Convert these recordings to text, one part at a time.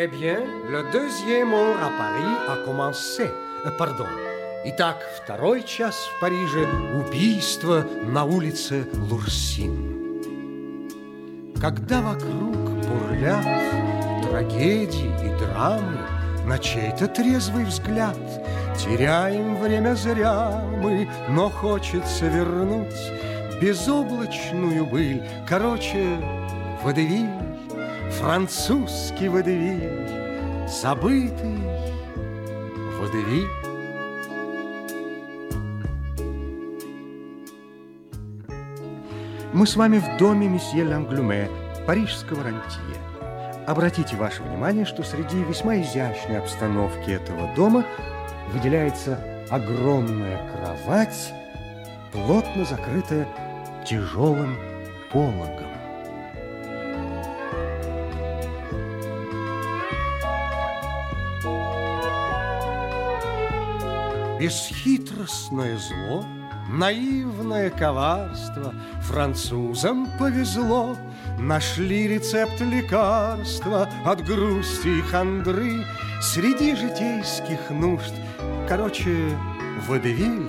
Eh bien, le deuxième heure à Paris a commencé. Euh, Pardon. Итак, второй час в Париже – убийство на улице Лурсин. Когда вокруг бурлят трагедии и драмы, На чей-то трезвый взгляд Теряем время зря мы, но хочется вернуть Безоблачную быль, короче, водевиль, французский водевиль, Забытый водевиль. Мы с вами в доме месье Ланглюме, парижского рантье. Обратите ваше внимание, что среди весьма изящной обстановки этого дома выделяется огромная кровать, плотно закрытая тяжелым пологом. Бесхитростное зло, наивное коварство. Французам повезло Нашли рецепт лекарства От грусти и хандры. Среди житейских нужд Короче, водевиль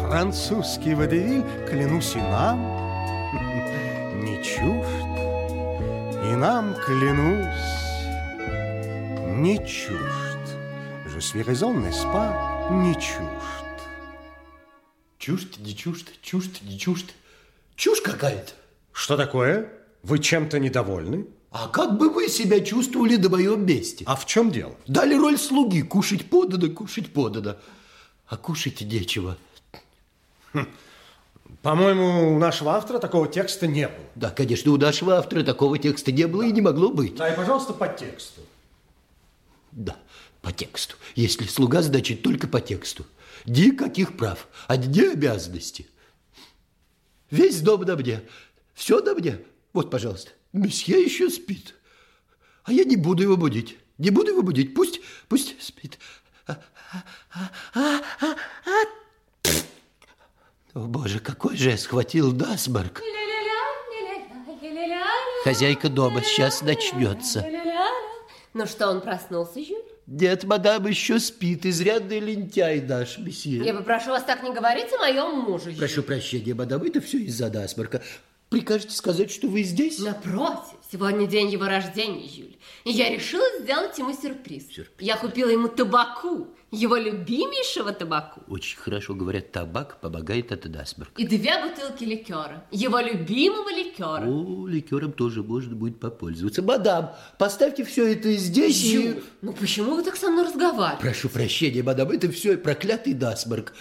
Французский водевиль, клянусь и нам Не чужд. И нам, клянусь, не чужд. Je suis raison, n'est-ce pas? Не чужд Чужд, не чужд, чужд, не чужд. Чушь какая-то. Что такое? Вы чем-то недовольны? А как бы вы себя чувствовали на моем месте? А в чем дело? Дали роль слуги. Кушать подано, кушать подано. А кушать нечего. По-моему, у нашего автора такого текста не было. Да, конечно, у нашего автора такого текста не было и не могло быть. Да, и, пожалуйста, по тексту. По тексту. Если слуга, значит, только по тексту. Никаких прав, одни обязанности. Весь дом на мне, все на мне. Вот, пожалуйста, месье еще спит. А я не буду его будить. Не буду его будить. Пусть, пусть спит. А, а, а, а, а. О, боже, какой же я схватил насморк. Хозяйка дома, сейчас начнется. Ну что, он проснулся, Жюль? Нет, мадам еще спит, изрядный лентяй наш, месье. Я попрошу вас так не говорить о моем муже. Прошу прощения, мадам, это все из-за насморка. Прикажете сказать, что вы здесь? Напротив, сегодня день его рождения, Жюль. И я решила сделать ему сюрприз. Сюрприз. Я купила ему табаку, его любимейшего табаку. Очень хорошо говорят, табак помогает от насморка. И две бутылки ликера, его любимого ликера. О, ликером тоже можно будет попользоваться. Мадам, поставьте все это здесь и... Жюль, ну почему вы так со мной разговариваете? Прошу прощения, мадам, это все проклятый насморк.